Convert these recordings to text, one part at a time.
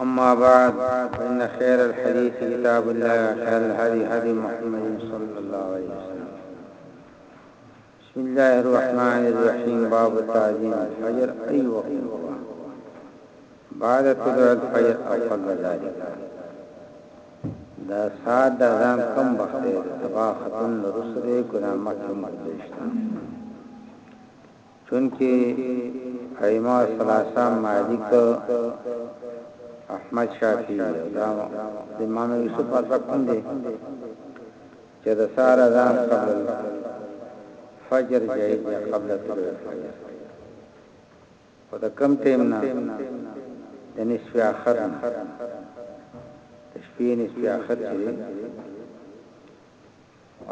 أما بعد فإن خير الحديث كتاب الله خير الهدي هدي محمد صلى الله عليه وسلم بسم الله الرحمن الرحيم باب التعظيم الفجر أي وقت بعد طلوع الفجر او قبل ذالک دا ساعت د اذان کم وخت دی سبا ختم نرسو دی ګنا مخکې مخکې شته چونکی ایما سلاسا مالک احمد شافعی دا امام یوسف اتقون دی چې د سار اذان قبل فجر جاي قبل طلوع الفجر خو د کوم ټایم نه د نصف اخر نه د شپې نصف اخر چې دی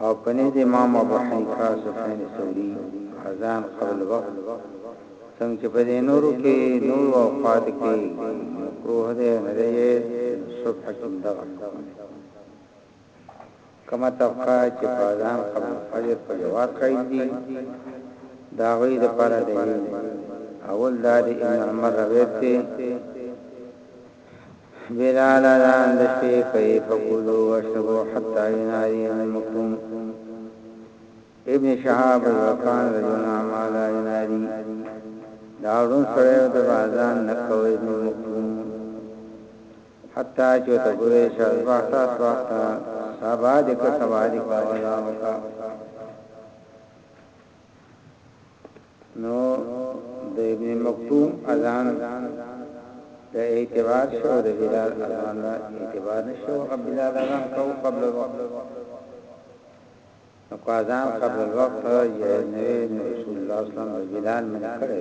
او په نزد امام ابو حنیفه سفیان ثوری اذان قبل وقت څنګه چې په دې نورو کې نور اوقات کې مکروه ده نه دی صبح کې دغه کومه طبقه چې په اذان قبل الفجر په جواز قائل دي د هغوي د پاره دليل اول دا د ابن عمر روایت دی بلال اذان د شپې کوي فقولو وشربو حتى ينادي المقوم ابن شهاب وکان رجل عمال ينادي داړو سره د اذان نکوي نو مقوم حتی چې ورته ګورې چې از وخته از وخته سبا دې که سبا دې که ولا وکا نو د ابن مکتوم اذان د اعتبار شو د بلال اذان د اعتبار نشو قبل بلال اذان کو قبل الوقت نو اذان قبل الوقت یې نبی رسول الله صلی الله علیه وسلم بلال من کړی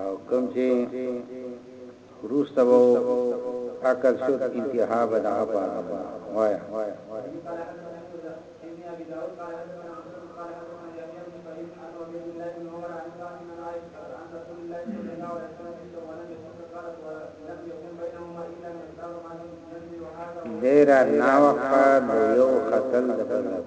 او کوم چې روسته وو عقل شد انتها به دا پاره وایا ډیر نا وقفه د یو قتل د بدل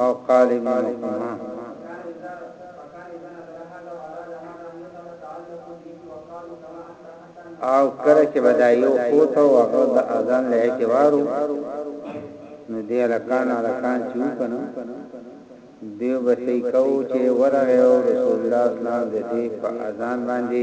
او قالبونکما. او کله چې به دا یو خوت او هغه د اذان له اعتبارو نو دې رکان رکان چې وکنو دیو بسې کو چې ورغه رسول الله صلی الله علیه وسلم د دې په اذان باندې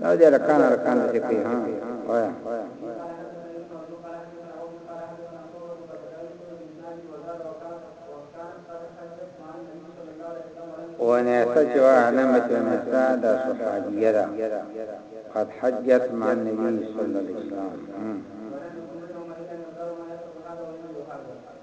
دا دې رکان رکان دې کوي ها وایا ونعسه چې وا نه مته نعسه د صحابیه ده قد حجت مع النبي صلی الله علیه وسلم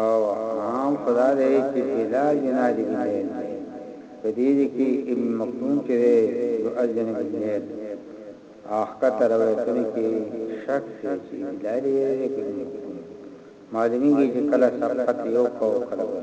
او عام خو دا دی چې بلال ينادي بالليل په دې ځای کې ابن مکتوم چې دی يؤذن بالليل او ښکته روایتونو کې شک دی چې بلال یې ویلی که ابن مکتوم معلومیږي چې کله سبقت یو کو کله بل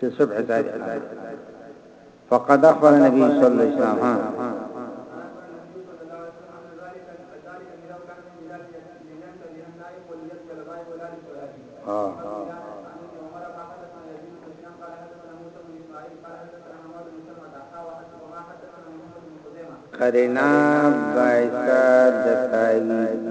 چې صبح صادق فقد اخبر النبي صلى الله عليه وسلم ها قرنا باعث د تایید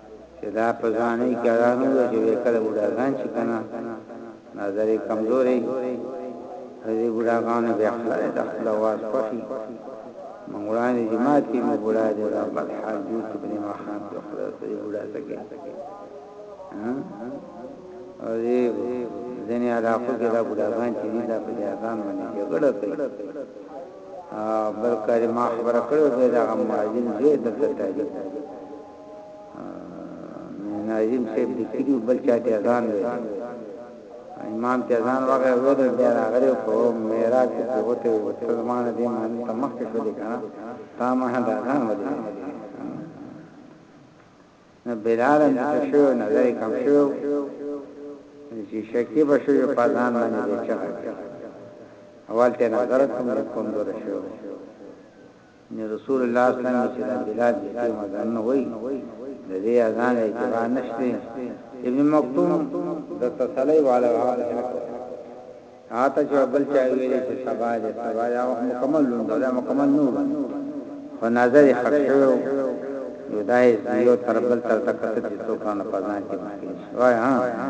چې دا په ځوانۍ کې ادا نه وو چې کله بوډاګان شي کنه نظر یې کمزوري هغه بوډاګان به خپل د خپل واس خوشي منګولان جماعت کې مو بوډا دی دا بد حال جوړ کې بني ما خان ته خپل ته بوډا سکے ها او دې ځنې علاقو کې دا بوډاګان چې دا په دې اذان باندې جګړه کوي بلکې ما خبره کړو دا غو ماجن زه د تاجي ناظم صاحب لیکلی بل چا ته اذان ویل امام ته اذان وغه ویل بیا راغلی په معراج کې پروته وي په زمانه دې باندې تمخ کې شو دي کنه تا ما دا اذان ولې نه بلال هم شو نظر کم شو چې شکی به شو په اذان باندې چا اول ته نظر کوم کوم دور شو نو رسول الله صلی الله علیه وسلم چې د بلال د سیو مزانونه وایي د دې اذان اعتبار نشته ابن مکتوم د تسلی والا هغه خلک هاته چې بل چا ویلې چې سبا دې سبا یا مکمل لوند دا مکمل نور خو نظر حق شو یو دای یو تر بل تر تکته چې څوک نه پزان کې وای ها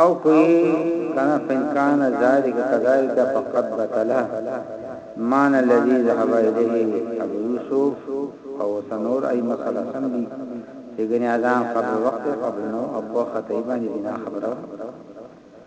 او کوي کنا فنکان ذالک کذالک فقط بطلا مان الذي ذهب اليه ابو يوسف او سنور اي مسله سم دي چې غني اذان قبل وقت قبل نو او په خطيبان دي نه خبره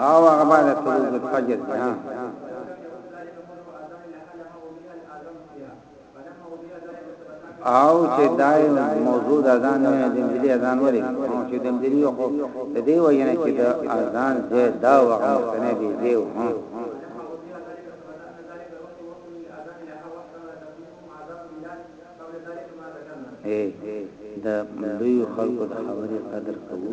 او هغه باندې طلوع الفجر دي ها او چې دای موضوع د اذان نه د ملي اذان ولې او چې د ملي خو د دې وجنه چې د اذان زه دا وخت مستنه دی دیو ها اے د لوی خلکو د خبرې قدر کوو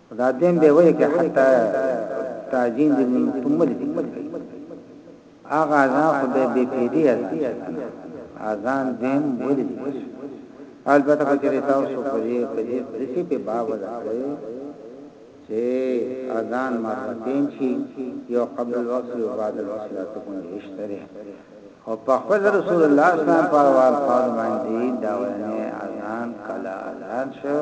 خو دا دیم به وایي که حتی تعجین د ابن مکتوم ولې ذکر کوي هغه اذان خو د بی پی دی اذان دیم ولې ذکر البته که چېرې تاسو په دې په دې د سی په باب وځي چې اذان مرتين شي یو قبل الوقت او بعد الوقت لا تكون اشتره او په خپل رسول الله صلی الله علیه وسلم په وار باندې دا ونه اذان کلا اذان شو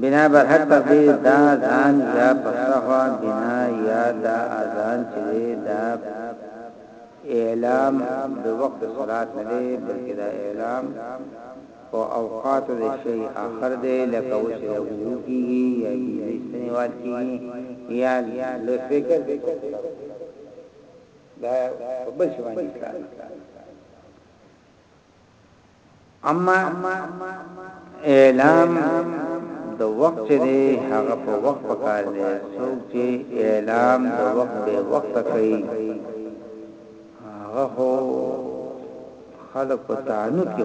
بنا بر حق پر دې دا ځان یا پښتخوا بنا یا دا اذان چې دا اعلام د وخت صلات نه دی بلکې دا اعلام او اوقات د شی اخر دی لکه اوس یو کیږي یا یې سنوال کیږي یا له فکر دا په بل شوانه اما اعلام د وخت چې دی هغه په وخت پکار دی څوک چې اعلام د وخت به وخت کوي هغه خو خلق په تعنت کې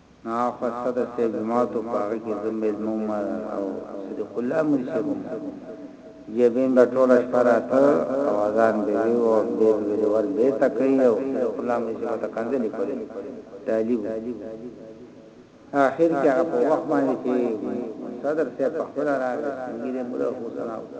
نو هاخوا صدر صاحب جماعت و په هغه کې زه مېلمه وم او صدیق الله میر صاحب هم و. جبین به ټوله شپه راته او اذان به یې ویو او بیا به یې ور بېرته کړی او صدیق الله میر صاحب ورته کنځلې کولې، طالب و. اخر کې هغه په وخت باندې چې صدر صاحب پخپله راغی، سپین ږیری موږ له خوسته راووتو.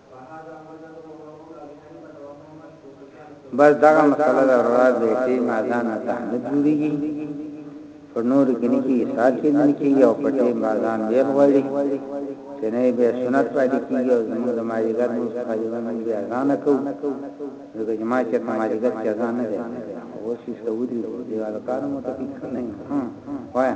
بس دغه مسله ده ورا د شی مازان تحمد جوړیږي په نور کې نه کې سال کې نه کې یو پټي مازان دی غوړي چې نه به سنت پاتې کیږي او زموږ د ماجګر نو تقریبا موږ بیا ځان کو نو د جماعت چې ماجګر چې ځان نه دی او شي سعودي دی والا کار مو ته نه وایا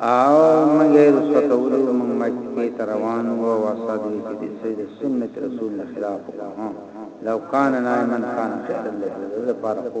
او مونږه رسو کولو مونږ مکه ته روان وو او صاد وی چې د سید سنت رسول الله خلاف وکړو لو کان نایمن کان خیر له دې لپاره خو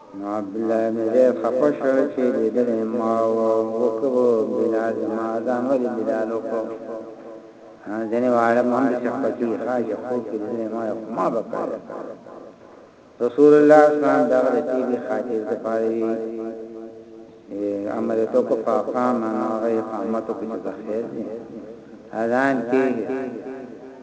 نو عبدالله ابن زید خفه شو چې لیدلی ما و او وکه به بلال زما اذان ولې بلال وکړو ځنې واړه مهم دې شخص کې خاص خوب کې لیدلی ما یو ما به کړی رسول الله اسلام دا د تیبی خاطر د پاره امر تو کو فاقام انا غی قامت کو چې خیر دی اذان کې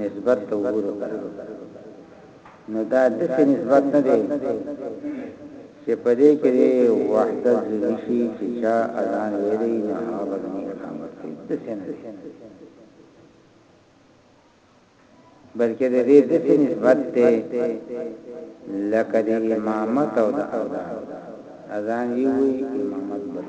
نسبت ته وګورو نو دا د څه نسبت نه دی چې په دې کې دی وحدت ذهني شي چې چا اذان ویلي نه هغه د اقامت کې د څه نه دی بلکې د دې د څه نسبت ته لکه د امامت او د اذان اذان یې وی امامت بس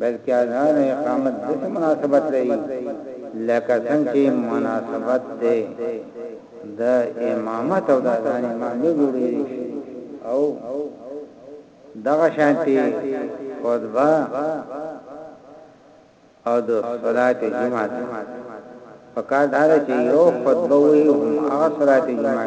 بلکې اذان او اقامت داسې مناسبت لري لکه څنګه چې مناسبت دی د امامت او د اذان امام نه جوړي او دغه شانتي خطبه او د صلات جمعه فقط دا چې یو خطبه وي هم هغه صلات جمعه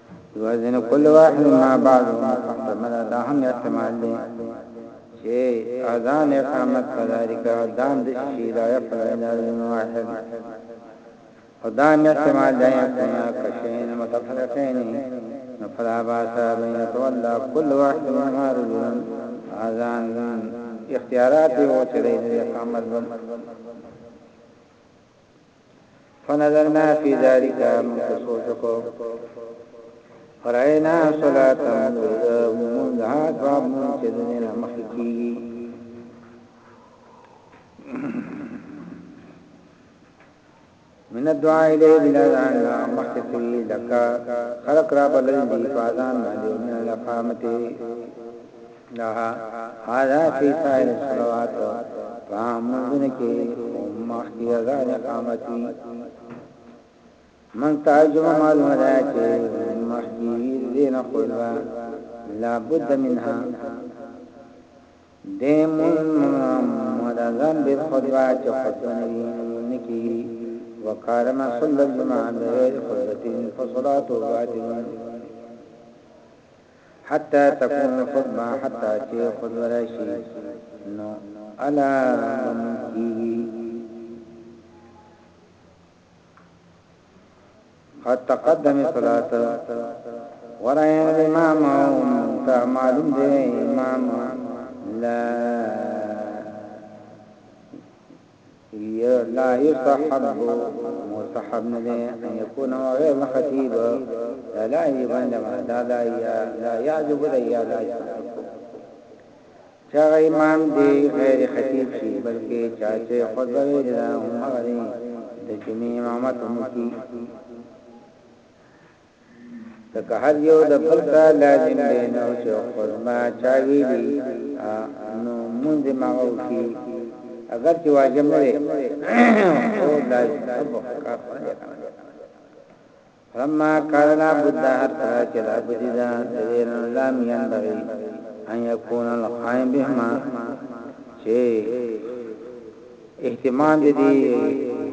وزن کل واحد ما بعد محتمل دا هم احتمال دی چې اذان اقامت کذالک دام د شی لا يفعل الا واحد خدا می احتمال دی کنا کشین متفرقین فلا باس بین تولى كل واحد منها رجلا اذان اختیارات او چلی د اقامت بن فنظرنا فی ذلک من سوچ کو فراینا صلات من ذا جواب من چې دین مخ کیږي من الدعاء الیه بلا ان مخ کیږي لکه خلق را بلل دی فازان باندې من الاقامته لها هذا فی سائر الصلوات په عام منځونه کې هم مخکې اذان اقامت وي من تعجب معلومه ده چې مخکې دین خلوا لا بد منها دیمون مدازان بیر خطبه چه خطبه نبیون نکی وقال ما صلی الجماع بغیر خطبتین فصلاتو باطلون حتی تکون الخطبه حتی چه خطبه راشی نو الا رمز کیږي قد تقدم صلات ورائن امام تا معلوم دی امام لا يا لا يصحب هو مستحب نه دی ان يكون غير الخطيب دا لا يجب عند دا لا يا لا يعجب دا يا لا يصحب چا امام دی غیر خطیب شي بلکې چا چې خطبه ویل هم غري د جمعې امامت هم کی ځکه هر یو د بل ته لازم دی نو چې خزما چا ویلي نو مونږ ما وکړي اگر چې واجب نه دی او لازم ابو حقا خونه فما کارنا بودا هر کله چې لا بودا د دین الله میان بغي ان یکون القائم بهما چې احتمال دې دی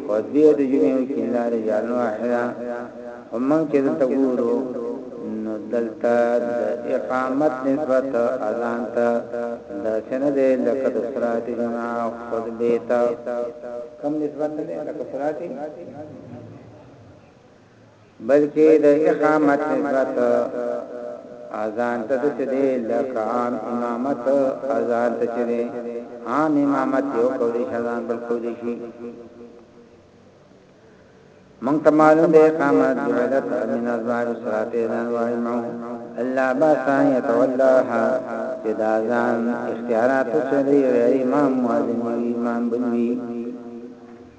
او دې د جمعې کې نه رجالو احرا ومن کې دلته ګورو نو دلته د اقامت نسبت اذان ته د سند دې لکه د صلات جمعه او خطبه ته کم نسبت دې لکه صلات بلکه د اقامت نسبت اذان ته څه دی لکه عام امامت اذان ته څه دی عام امامت یو کولی شان بل کولی شي مونږ ته معلوم دی اقامت جعلت من ازواج الصلاه اذان واجمع الله با ثانیه تولاها چې دا ځان اختیارات څه دی امام مؤذن امام بنوي